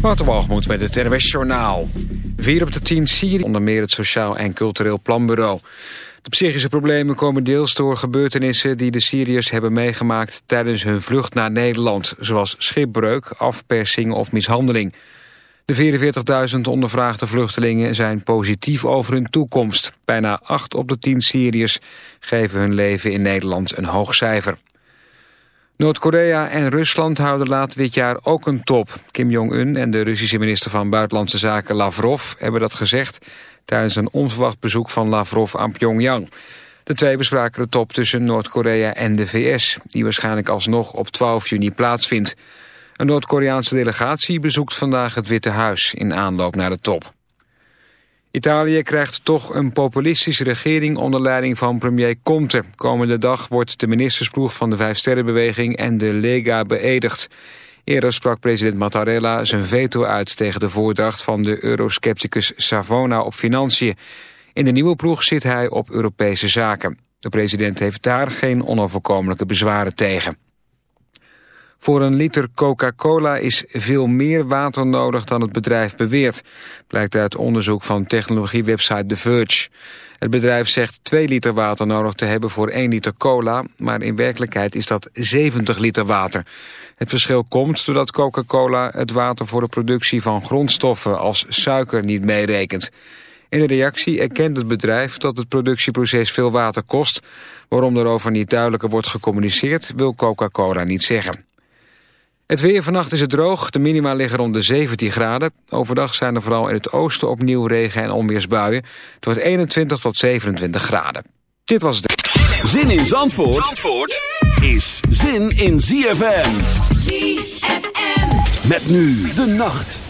Waterwalgemoed met het NWS Journaal. Vier op de tien Syrië, onder meer het Sociaal en Cultureel Planbureau. De psychische problemen komen deels door gebeurtenissen die de Syriërs hebben meegemaakt tijdens hun vlucht naar Nederland, zoals schipbreuk, afpersing of mishandeling. De 44.000 ondervraagde vluchtelingen zijn positief over hun toekomst. Bijna 8 op de 10 Syriërs geven hun leven in Nederland een hoog cijfer. Noord-Korea en Rusland houden later dit jaar ook een top. Kim Jong-un en de Russische minister van Buitenlandse Zaken Lavrov hebben dat gezegd tijdens een onverwacht bezoek van Lavrov aan Pyongyang. De twee bespraken de top tussen Noord-Korea en de VS, die waarschijnlijk alsnog op 12 juni plaatsvindt. Een Noord-Koreaanse delegatie bezoekt vandaag het Witte Huis in aanloop naar de top. Italië krijgt toch een populistische regering onder leiding van premier Conte. Komende dag wordt de ministersploeg van de Vijfsterrenbeweging en de Lega beëdigd. Eerder sprak president Mattarella zijn veto uit tegen de voordracht van de euroscepticus Savona op financiën. In de nieuwe ploeg zit hij op Europese zaken. De president heeft daar geen onoverkomelijke bezwaren tegen. Voor een liter Coca-Cola is veel meer water nodig dan het bedrijf beweert, blijkt uit onderzoek van technologiewebsite The Verge. Het bedrijf zegt 2 liter water nodig te hebben voor 1 liter cola, maar in werkelijkheid is dat 70 liter water. Het verschil komt doordat Coca-Cola het water voor de productie van grondstoffen als suiker niet meerekent. In een reactie erkent het bedrijf dat het productieproces veel water kost. Waarom erover niet duidelijker wordt gecommuniceerd wil Coca-Cola niet zeggen. Het weer vannacht is het droog. De minima liggen rond de 17 graden. Overdag zijn er vooral in het oosten opnieuw regen- en onweersbuien. Het wordt 21 tot 27 graden. Dit was de... Zin in Zandvoort, Zandvoort is zin in ZFM. ZFM. Met nu de nacht.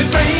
The brain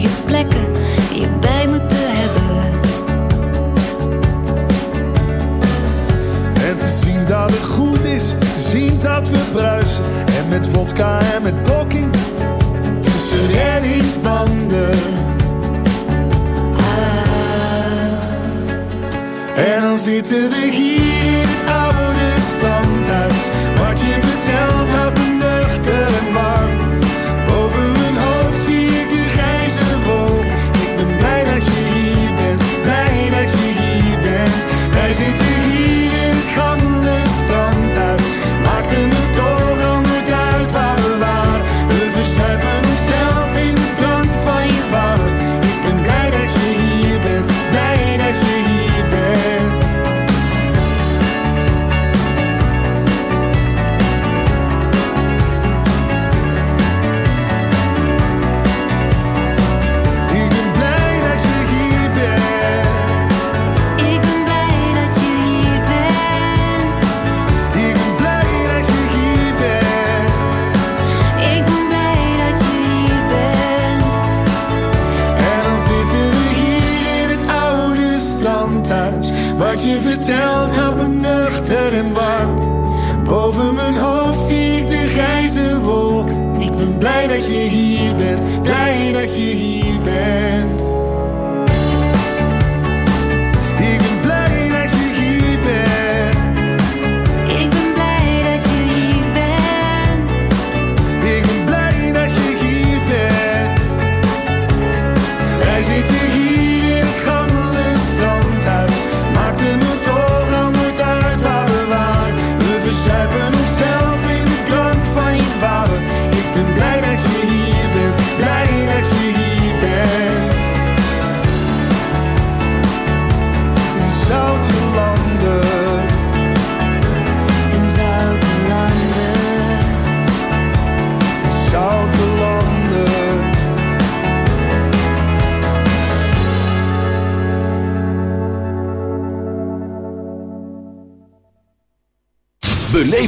je plekken die je bij moeten hebben. En te zien dat het goed is, te zien dat we bruisen. En met vodka en met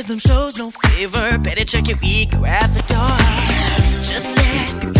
rhythm shows no favor. Better check your ego at the door. Just let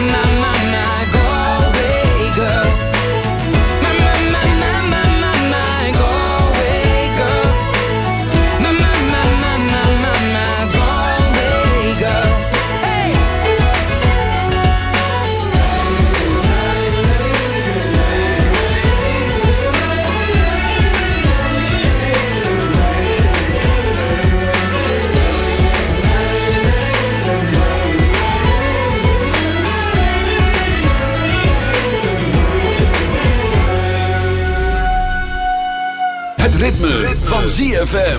My, my, van ZFM.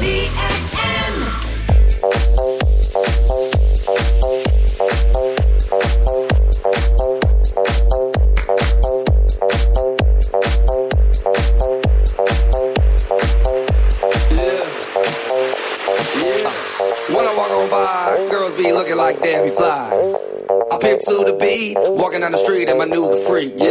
When I walk on by, girls be looking like Debbie Fly. I pimp to the beat, walking down the street and my new the freak, yeah.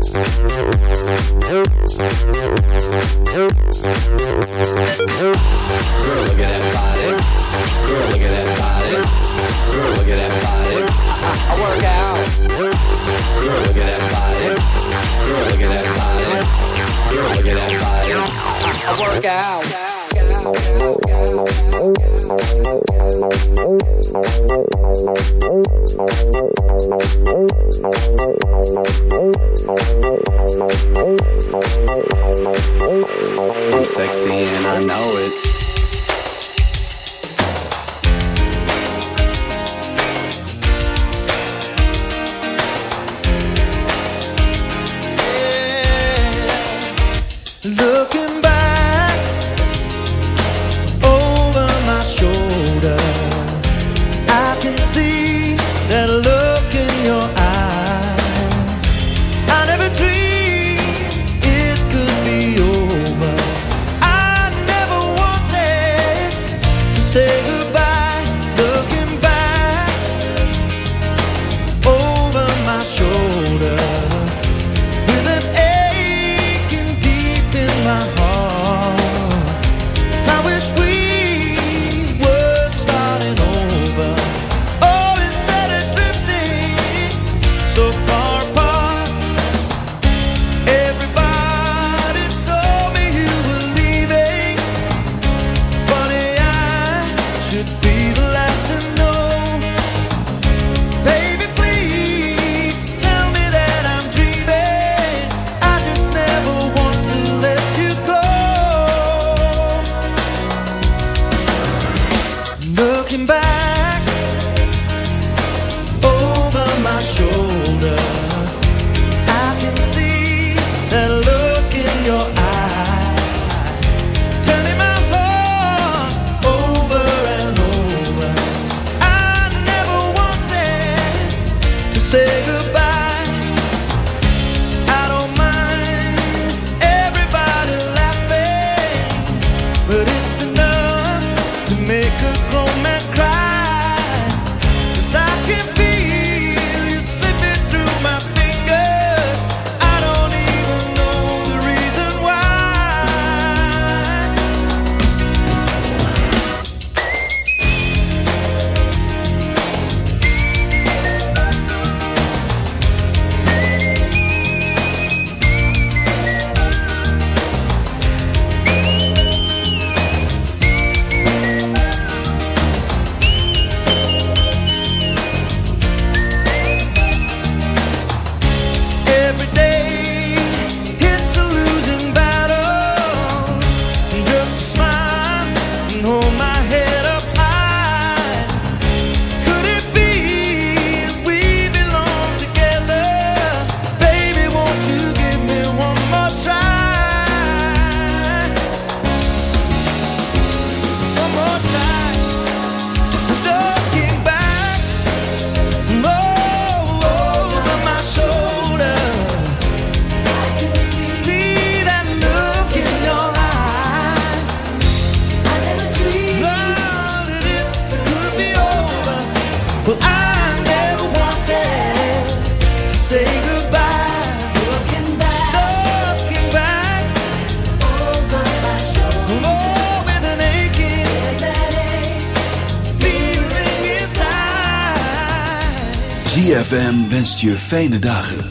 je fijne dagen.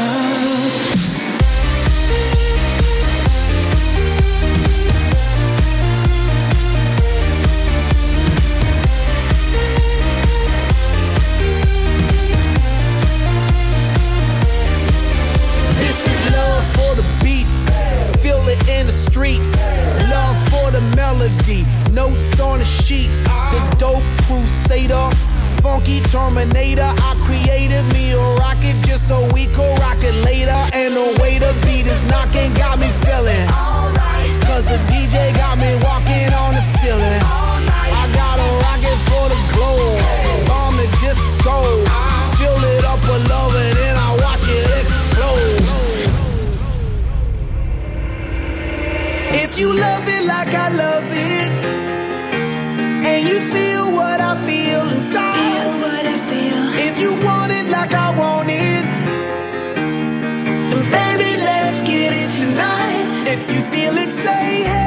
streets. Love for the melody, notes on a sheet. The dope crusader, funky terminator. I created me a rocket just so we could rock it later. And the way the beat is knocking got me feeling. Cause the DJ got me walking on the ceiling. I got a rocket for the globe. Bomb it just go. Fill it up with love and then I watch it explode. you love it like I love it, and you feel what I feel inside. Feel what I feel. If you want it like I want it, then baby, let's get it tonight. If you feel it, say hey.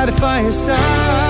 by the fireside.